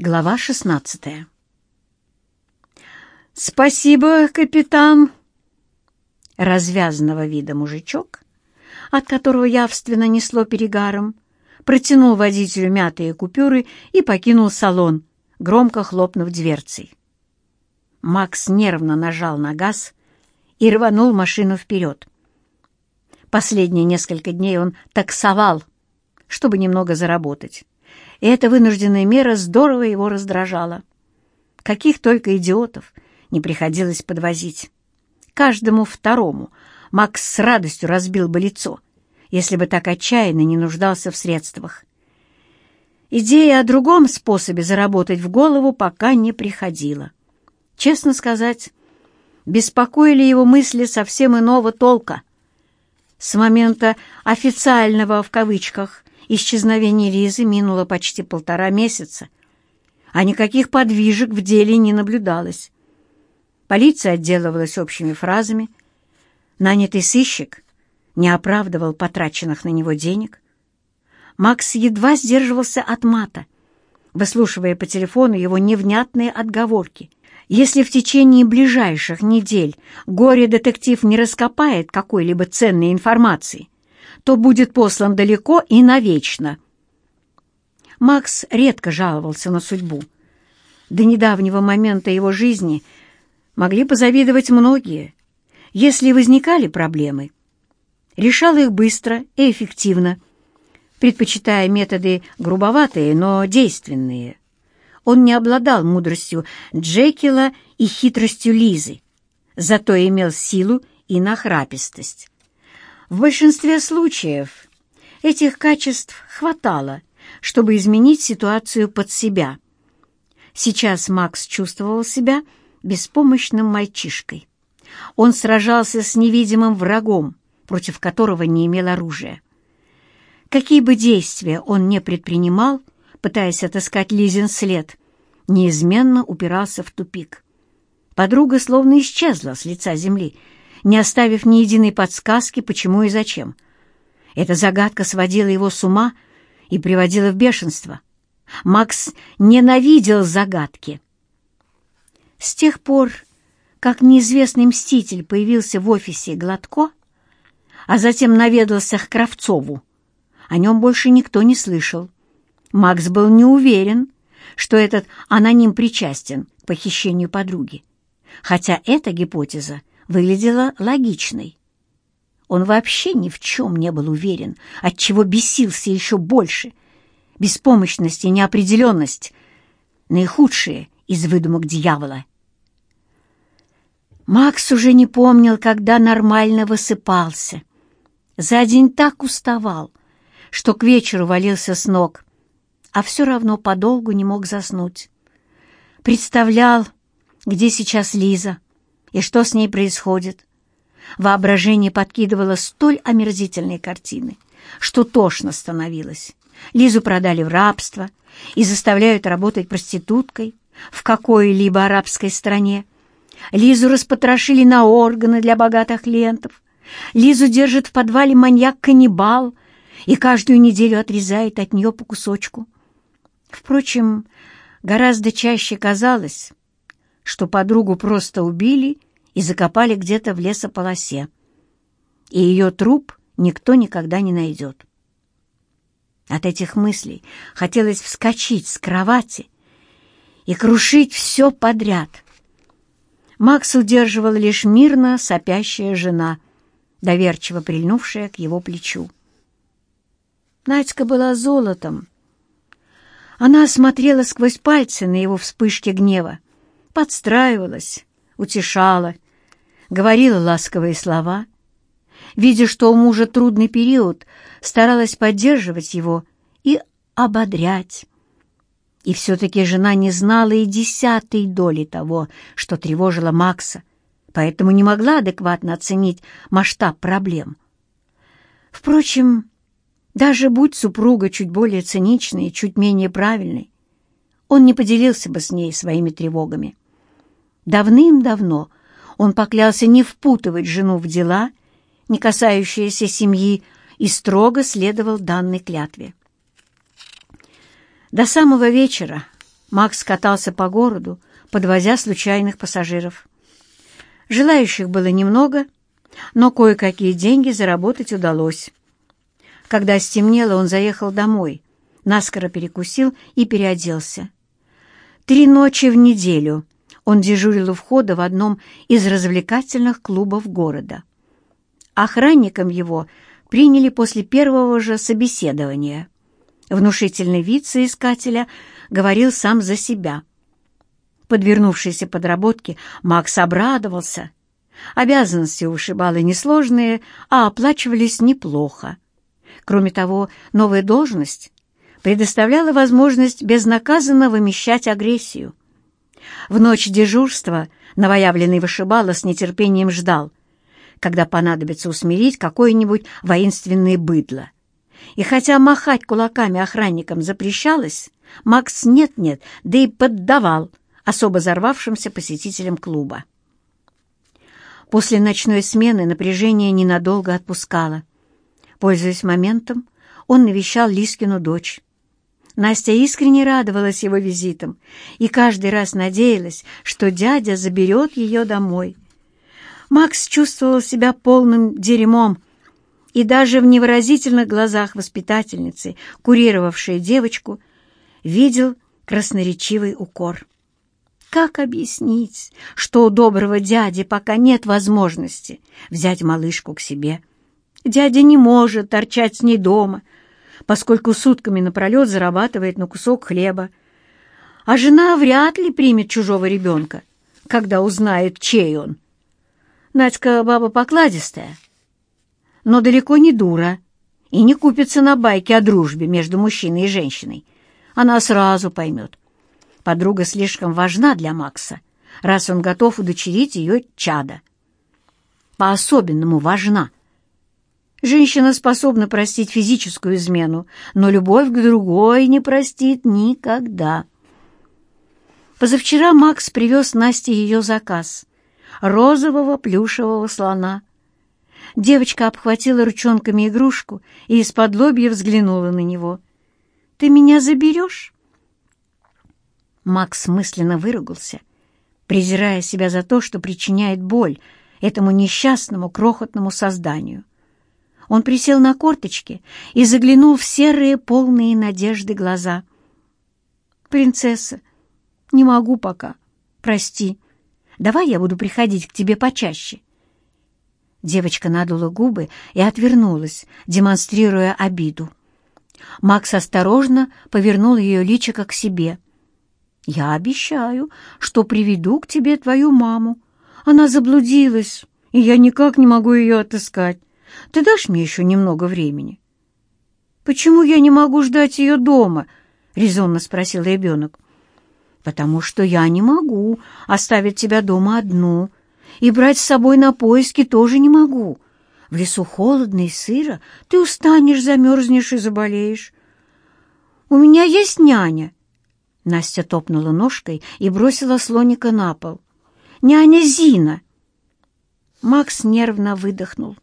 Глава шестнадцатая. «Спасибо, капитан!» Развязанного вида мужичок, от которого явственно несло перегаром, протянул водителю мятые купюры и покинул салон, громко хлопнув дверцей. Макс нервно нажал на газ и рванул машину вперед. Последние несколько дней он таксовал, чтобы немного заработать и эта вынужденная мера здорово его раздражала. Каких только идиотов не приходилось подвозить. Каждому второму Макс с радостью разбил бы лицо, если бы так отчаянно не нуждался в средствах. Идея о другом способе заработать в голову пока не приходила. Честно сказать, беспокоили его мысли совсем иного толка. С момента «официального» в кавычках исчезновения Лизы минуло почти полтора месяца, а никаких подвижек в деле не наблюдалось. Полиция отделывалась общими фразами. Нанятый сыщик не оправдывал потраченных на него денег. Макс едва сдерживался от мата, выслушивая по телефону его невнятные отговорки. Если в течение ближайших недель горе-детектив не раскопает какой-либо ценной информации, то будет послан далеко и навечно. Макс редко жаловался на судьбу. До недавнего момента его жизни могли позавидовать многие. Если возникали проблемы, решал их быстро и эффективно, предпочитая методы грубоватые, но действенные. Он не обладал мудростью Джекила и хитростью Лизы, зато имел силу и нахрапистость. В большинстве случаев этих качеств хватало, чтобы изменить ситуацию под себя. Сейчас Макс чувствовал себя беспомощным мальчишкой. Он сражался с невидимым врагом, против которого не имел оружия. Какие бы действия он не предпринимал, пытаясь отыскать Лизин след, неизменно упирался в тупик. Подруга словно исчезла с лица земли, не оставив ни единой подсказки, почему и зачем. Эта загадка сводила его с ума и приводила в бешенство. Макс ненавидел загадки. С тех пор, как неизвестный мститель появился в офисе Гладко, а затем наведался к Кравцову, о нем больше никто не слышал. Макс был не уверен, что этот аноним причастен к похищению подруги, хотя эта гипотеза выглядела логичной. Он вообще ни в чем не был уверен, отчего бесился еще больше. Беспомощность и неопределенность — наихудшие из выдумок дьявола. Макс уже не помнил, когда нормально высыпался. За день так уставал, что к вечеру валился с ног, а все равно подолгу не мог заснуть. Представлял, где сейчас Лиза, и что с ней происходит. Воображение подкидывало столь омерзительные картины, что тошно становилось. Лизу продали в рабство и заставляют работать проституткой в какой-либо арабской стране. Лизу распотрошили на органы для богатых клиентов. Лизу держит в подвале маньяк-каннибал и каждую неделю отрезает от нее по кусочку. Впрочем, гораздо чаще казалось, что подругу просто убили и закопали где-то в лесополосе, и ее труп никто никогда не найдет. От этих мыслей хотелось вскочить с кровати и крушить все подряд. Макс удерживал лишь мирно сопящая жена, доверчиво прильнувшая к его плечу. Надька была золотом. Она смотрела сквозь пальцы на его вспышки гнева, подстраивалась, утешала, говорила ласковые слова. Видя, что у мужа трудный период, старалась поддерживать его и ободрять. И все-таки жена не знала и десятой доли того, что тревожило Макса, поэтому не могла адекватно оценить масштаб проблем. Впрочем, даже будь супруга чуть более циничной и чуть менее правильной, он не поделился бы с ней своими тревогами. Давным-давно он поклялся не впутывать жену в дела, не касающиеся семьи, и строго следовал данной клятве. До самого вечера Макс катался по городу, подвозя случайных пассажиров. Желающих было немного, но кое-какие деньги заработать удалось. Когда стемнело, он заехал домой, наскоро перекусил и переоделся. Три ночи в неделю он дежурил у входа в одном из развлекательных клубов города. Охранником его приняли после первого же собеседования. Внушительный вид соискателя говорил сам за себя. Подвернувшейся подработке Макс обрадовался. Обязанности у вышибалы несложные, а оплачивались неплохо. Кроме того, новая должность предоставляла возможность безнаказанно вымещать агрессию. В ночь дежурства новоявленный вышибала с нетерпением ждал, когда понадобится усмирить какое-нибудь воинственное быдло. И хотя махать кулаками охранникам запрещалось, Макс нет-нет, да и поддавал особо взорвавшимся посетителям клуба. После ночной смены напряжение ненадолго отпускало. Пользуясь моментом, он навещал Лискину дочь. Настя искренне радовалась его визитам и каждый раз надеялась, что дядя заберет ее домой. Макс чувствовал себя полным дерьмом, и даже в невыразительных глазах воспитательницы, курировавшей девочку, видел красноречивый укор. Как объяснить, что у доброго дяди пока нет возможности взять малышку к себе? Дядя не может торчать с ней дома — поскольку сутками напролет зарабатывает на кусок хлеба. А жена вряд ли примет чужого ребенка, когда узнает, чей он. Надька баба покладистая, но далеко не дура и не купится на байке о дружбе между мужчиной и женщиной. Она сразу поймет. Подруга слишком важна для Макса, раз он готов удочерить ее чада. По-особенному важна — Женщина способна простить физическую измену, но любовь к другой не простит никогда. Позавчера Макс привез Насте ее заказ — розового плюшевого слона. Девочка обхватила ручонками игрушку и из-под лобья взглянула на него. «Ты меня заберешь?» Макс мысленно выругался, презирая себя за то, что причиняет боль этому несчастному крохотному созданию. Он присел на корточки и заглянул в серые, полные надежды глаза. «Принцесса, не могу пока. Прости. Давай я буду приходить к тебе почаще». Девочка надула губы и отвернулась, демонстрируя обиду. Макс осторожно повернул ее личико к себе. «Я обещаю, что приведу к тебе твою маму. Она заблудилась, и я никак не могу ее отыскать. Ты дашь мне еще немного времени?» «Почему я не могу ждать ее дома?» — резонно спросил ребенок. «Потому что я не могу оставить тебя дома одну, и брать с собой на поиски тоже не могу. В лесу холодно и сыро, ты устанешь, замерзнешь и заболеешь. У меня есть няня». Настя топнула ножкой и бросила слоника на пол. «Няня Зина!» Макс нервно выдохнул.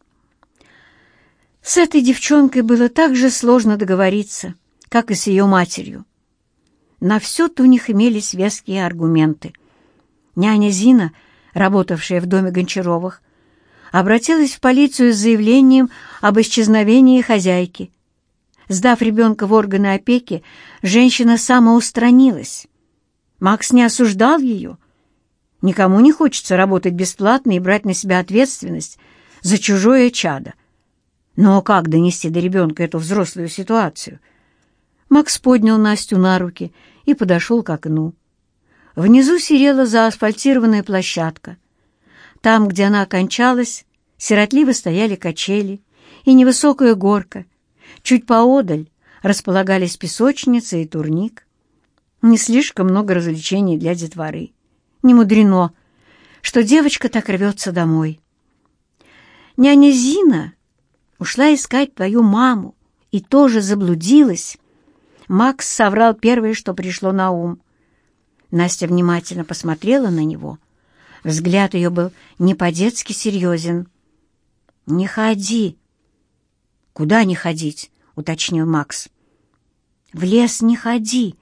С этой девчонкой было так же сложно договориться, как и с ее матерью. На все-то у них имелись веские аргументы. Няня Зина, работавшая в доме Гончаровых, обратилась в полицию с заявлением об исчезновении хозяйки. Сдав ребенка в органы опеки, женщина самоустранилась. Макс не осуждал ее. Никому не хочется работать бесплатно и брать на себя ответственность за чужое чадо. Но как донести до ребенка эту взрослую ситуацию? Макс поднял Настю на руки и подошел к окну. Внизу серела заасфальтированная площадка. Там, где она окончалась, сиротливо стояли качели и невысокая горка. Чуть поодаль располагались песочница и турник. Не слишком много развлечений для детворы. Не мудрено, что девочка так рвется домой. Няня Зина ушла искать твою маму и тоже заблудилась. Макс соврал первое, что пришло на ум. Настя внимательно посмотрела на него. Взгляд ее был не по-детски серьезен. «Не ходи!» «Куда не ходить?» — уточнил Макс. «В лес не ходи.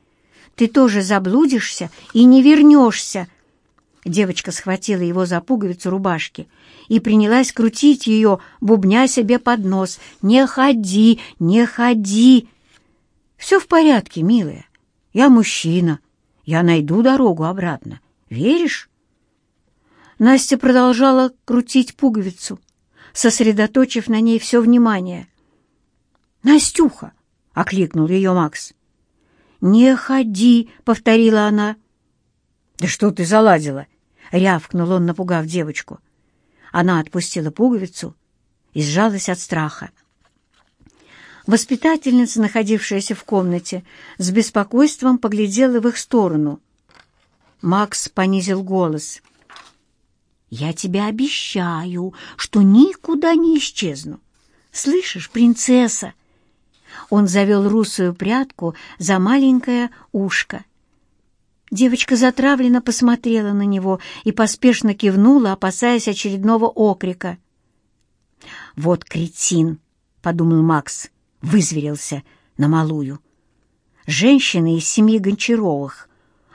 ты тоже заблудишься и не вернешься. Девочка схватила его за пуговицу рубашки и принялась крутить ее, бубня себе под нос. «Не ходи, не ходи!» «Все в порядке, милая. Я мужчина. Я найду дорогу обратно. Веришь?» Настя продолжала крутить пуговицу, сосредоточив на ней все внимание. «Настюха!» — окликнул ее Макс. «Не ходи!» — повторила она. «Да что ты заладила?» — рявкнул он, напугав девочку. Она отпустила пуговицу и сжалась от страха. Воспитательница, находившаяся в комнате, с беспокойством поглядела в их сторону. Макс понизил голос. «Я тебе обещаю, что никуда не исчезну. Слышишь, принцесса?» Он завел русую прядку за маленькое ушко. Девочка затравленно посмотрела на него и поспешно кивнула, опасаясь очередного окрика. «Вот кретин!» — подумал Макс вызверился на малую. Женщины из семьи Гончаровых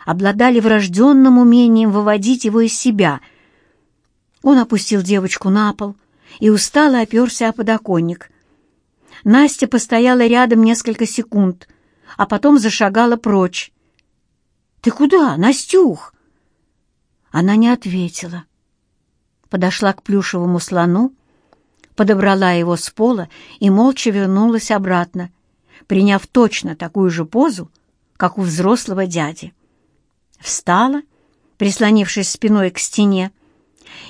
обладали врожденным умением выводить его из себя. Он опустил девочку на пол и устало оперся о подоконник. Настя постояла рядом несколько секунд, а потом зашагала прочь. «Ты куда, Настюх?» Она не ответила. Подошла к плюшевому слону, подобрала его с пола и молча вернулась обратно, приняв точно такую же позу, как у взрослого дяди. Встала, прислонившись спиной к стене,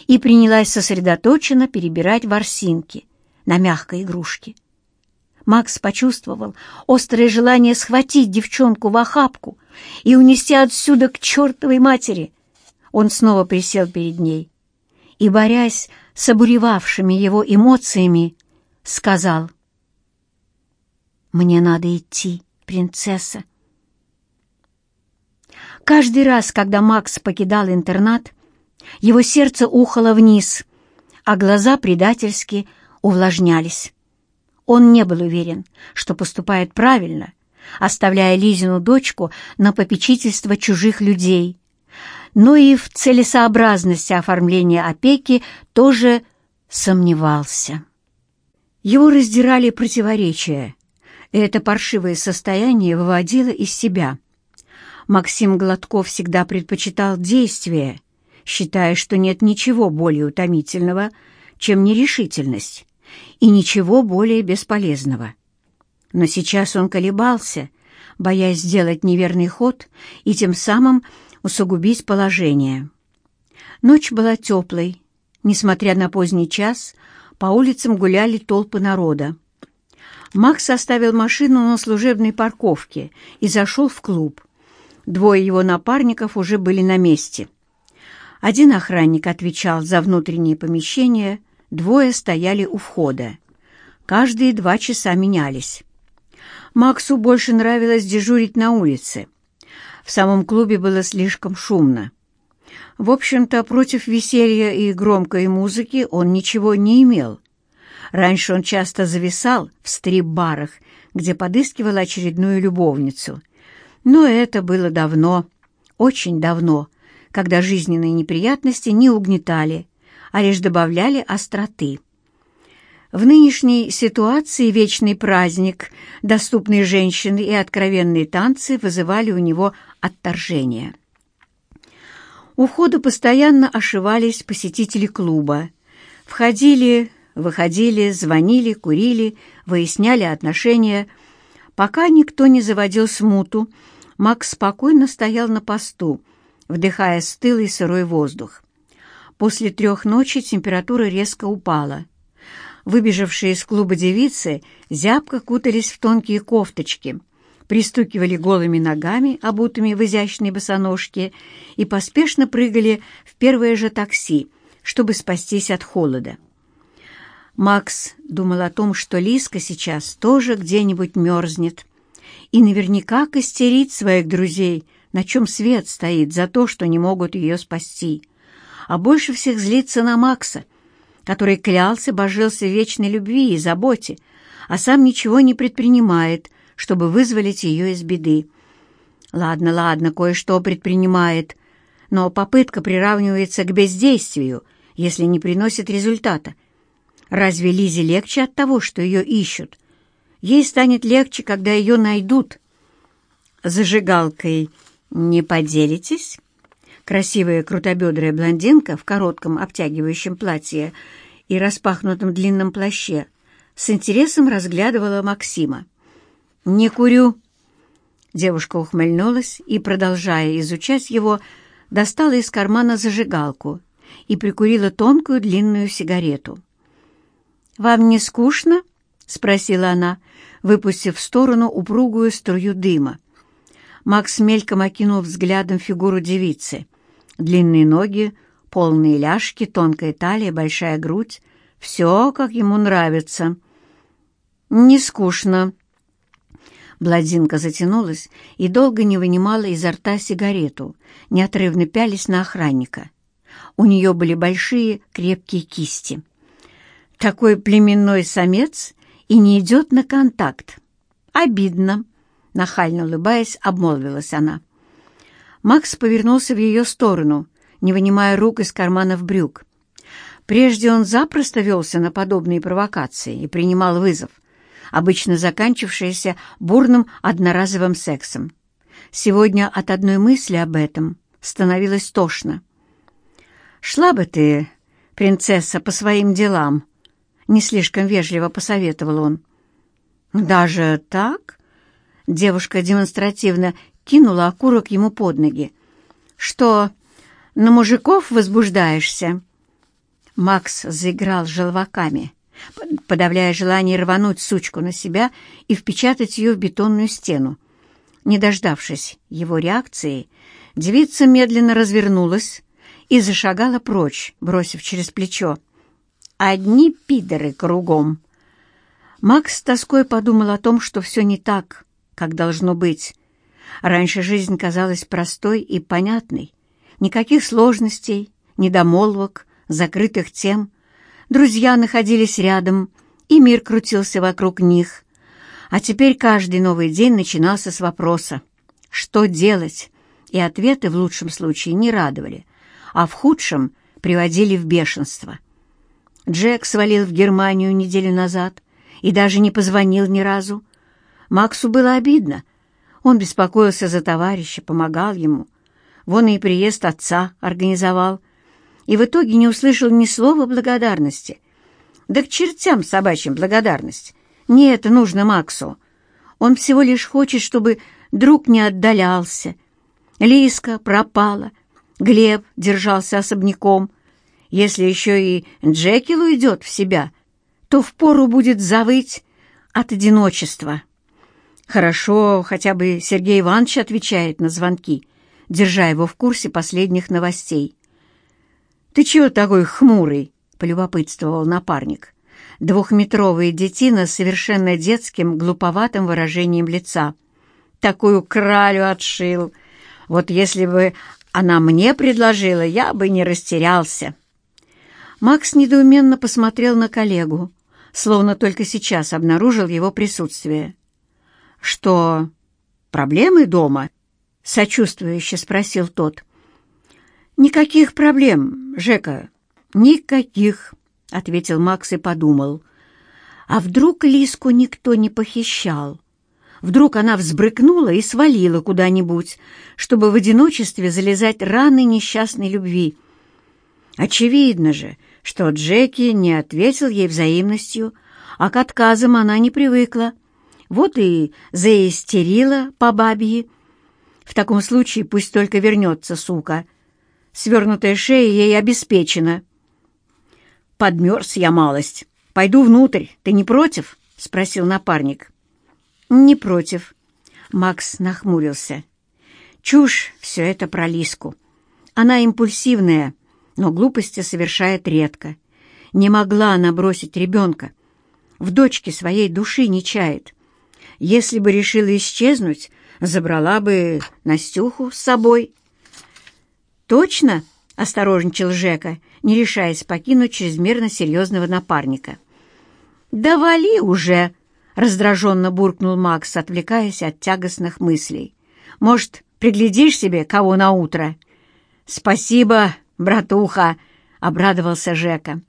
и принялась сосредоточенно перебирать ворсинки на мягкой игрушке. Макс почувствовал острое желание схватить девчонку в охапку и унести отсюда к чертовой матери. Он снова присел перед ней и, борясь с обуревавшими его эмоциями, сказал, «Мне надо идти, принцесса». Каждый раз, когда Макс покидал интернат, его сердце ухало вниз, а глаза предательски увлажнялись. Он не был уверен, что поступает правильно, оставляя Лизину дочку на попечительство чужих людей но и в целесообразности оформления опеки тоже сомневался. Его раздирали противоречия, и это паршивое состояние выводило из себя. Максим Гладков всегда предпочитал действие, считая, что нет ничего более утомительного, чем нерешительность, и ничего более бесполезного. Но сейчас он колебался, боясь сделать неверный ход и тем самым усугубить положение. Ночь была теплой. Несмотря на поздний час, по улицам гуляли толпы народа. Макс оставил машину на служебной парковке и зашел в клуб. Двое его напарников уже были на месте. Один охранник отвечал за внутреннее помещение, двое стояли у входа. Каждые два часа менялись. Максу больше нравилось дежурить на улице — в самом клубе было слишком шумно. В общем-то, против веселья и громкой музыки он ничего не имел. Раньше он часто зависал в стрип-барах, где подыскивал очередную любовницу. Но это было давно, очень давно, когда жизненные неприятности не угнетали, а лишь добавляли остроты. В нынешней ситуации вечный праздник, доступные женщины и откровенные танцы вызывали у него отторжение. У входа постоянно ошивались посетители клуба. Входили, выходили, звонили, курили, выясняли отношения. Пока никто не заводил смуту, Макс спокойно стоял на посту, вдыхая стылый сырой воздух. После трех ночи температура резко упала — Выбежавшие из клуба девицы зябко кутались в тонкие кофточки, пристукивали голыми ногами, обутыми в изящной босоножке, и поспешно прыгали в первое же такси, чтобы спастись от холода. Макс думал о том, что Лиска сейчас тоже где-нибудь мерзнет и наверняка костерит своих друзей, на чем свет стоит за то, что не могут ее спасти. А больше всех злится на Макса — который клялся, божился вечной любви и заботе, а сам ничего не предпринимает, чтобы вызволить ее из беды. Ладно, ладно, кое-что предпринимает, но попытка приравнивается к бездействию, если не приносит результата. Разве Лизе легче от того, что ее ищут? Ей станет легче, когда ее найдут. Зажигалкой не поделитесь? Красивая крутобедрая блондинка в коротком обтягивающем платье и распахнутом длинном плаще с интересом разглядывала Максима. «Не курю». Девушка ухмыльнулась и, продолжая изучать его, достала из кармана зажигалку и прикурила тонкую длинную сигарету. «Вам не скучно?» — спросила она, выпустив в сторону упругую струю дыма. Макс мельком окинул взглядом фигуру девицы. Длинные ноги, полные ляжки, тонкая талия, большая грудь — все, как ему нравится. «Не скучно», Бладинка затянулась и долго не вынимала изо рта сигарету, неотрывно пялись на охранника. У нее были большие крепкие кисти. Такой племенной самец и не идет на контакт. Обидно, нахально улыбаясь, обмолвилась она. Макс повернулся в ее сторону, не вынимая рук из карманов брюк. Прежде он запросто велся на подобные провокации и принимал вызов — обычно заканчившееся бурным одноразовым сексом. Сегодня от одной мысли об этом становилось тошно. «Шла бы ты, принцесса, по своим делам», — не слишком вежливо посоветовал он. «Даже так?» — девушка демонстративно кинула окурок ему под ноги. «Что, на мужиков возбуждаешься?» Макс заиграл желваками подавляя желание рвануть сучку на себя и впечатать ее в бетонную стену. Не дождавшись его реакции, девица медленно развернулась и зашагала прочь, бросив через плечо. «Одни пидоры кругом!» Макс с тоской подумал о том, что все не так, как должно быть. Раньше жизнь казалась простой и понятной. Никаких сложностей, недомолвок, закрытых тем — Друзья находились рядом, и мир крутился вокруг них. А теперь каждый новый день начинался с вопроса «Что делать?» И ответы в лучшем случае не радовали, а в худшем приводили в бешенство. Джек свалил в Германию неделю назад и даже не позвонил ни разу. Максу было обидно. Он беспокоился за товарища, помогал ему. Вон и приезд отца организовал — и в итоге не услышал ни слова благодарности. Да к чертям собачьим благодарность. Не это нужно Максу. Он всего лишь хочет, чтобы друг не отдалялся. Лиска пропала, Глеб держался особняком. Если еще и Джекил уйдет в себя, то впору будет завыть от одиночества. Хорошо, хотя бы Сергей Иванович отвечает на звонки, держа его в курсе последних новостей. «Ты чего такой хмурый?» — полюбопытствовал напарник. Двухметровый детина с совершенно детским, глуповатым выражением лица. «Такую кралю отшил! Вот если бы она мне предложила, я бы не растерялся!» Макс недоуменно посмотрел на коллегу, словно только сейчас обнаружил его присутствие. «Что, проблемы дома?» — сочувствующе спросил тот. «Никаких проблем, Жека, никаких», — ответил Макс и подумал. «А вдруг Лиску никто не похищал? Вдруг она взбрыкнула и свалила куда-нибудь, чтобы в одиночестве залезать раны несчастной любви? Очевидно же, что Джеки не ответил ей взаимностью, а к отказам она не привыкла. Вот и заистерила по бабье. В таком случае пусть только вернется, сука» Свернутая шея ей обеспечена. «Подмерз я малость. Пойду внутрь. Ты не против?» — спросил напарник. «Не против». Макс нахмурился. «Чушь все это про Лиску. Она импульсивная, но глупости совершает редко. Не могла она бросить ребенка. В дочке своей души не чает. Если бы решила исчезнуть, забрала бы Настюху с собой». «Точно?» — осторожничал Жека, не решаясь покинуть чрезмерно серьезного напарника. «Да вали уже!» — раздраженно буркнул Макс, отвлекаясь от тягостных мыслей. Может, приглядишь себе кого на утро?» «Спасибо, братуха!» — обрадовался Жека.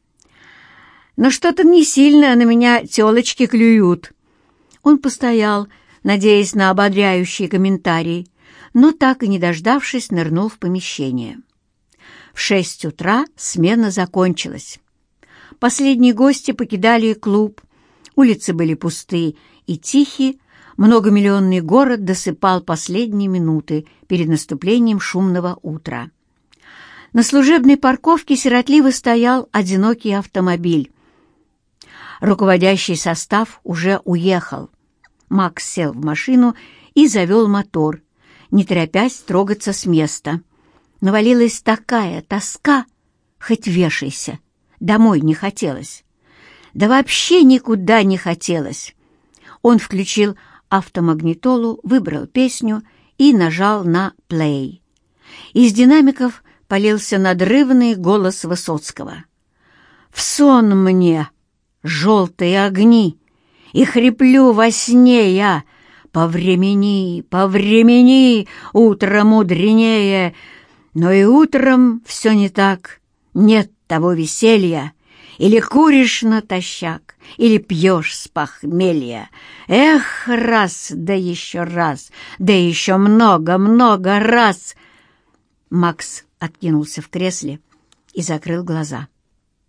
«Но что-то не сильно на меня телочки клюют». Он постоял, надеясь на ободряющий комментарий, но так и не дождавшись, нырнул в помещение. В шесть утра смена закончилась. Последние гости покидали клуб, улицы были пусты и тихие, многомиллионный город досыпал последние минуты перед наступлением шумного утра. На служебной парковке сиротливо стоял одинокий автомобиль. Руководящий состав уже уехал. Макс сел в машину и завел мотор, не торопясь трогаться с места. Навалилась такая тоска, хоть вешайся, домой не хотелось. Да вообще никуда не хотелось. Он включил автомагнитолу, выбрал песню и нажал на «плей». Из динамиков полился надрывный голос Высоцкого. «В сон мне желтые огни, и хриплю во сне я, по времени, по времени, утро мудренее, но и утром все не так, нет того веселья, или куришь натощак, или пьешь с похмелья. Эх, раз, да еще раз, да еще много-много раз!» Макс откинулся в кресле и закрыл глаза.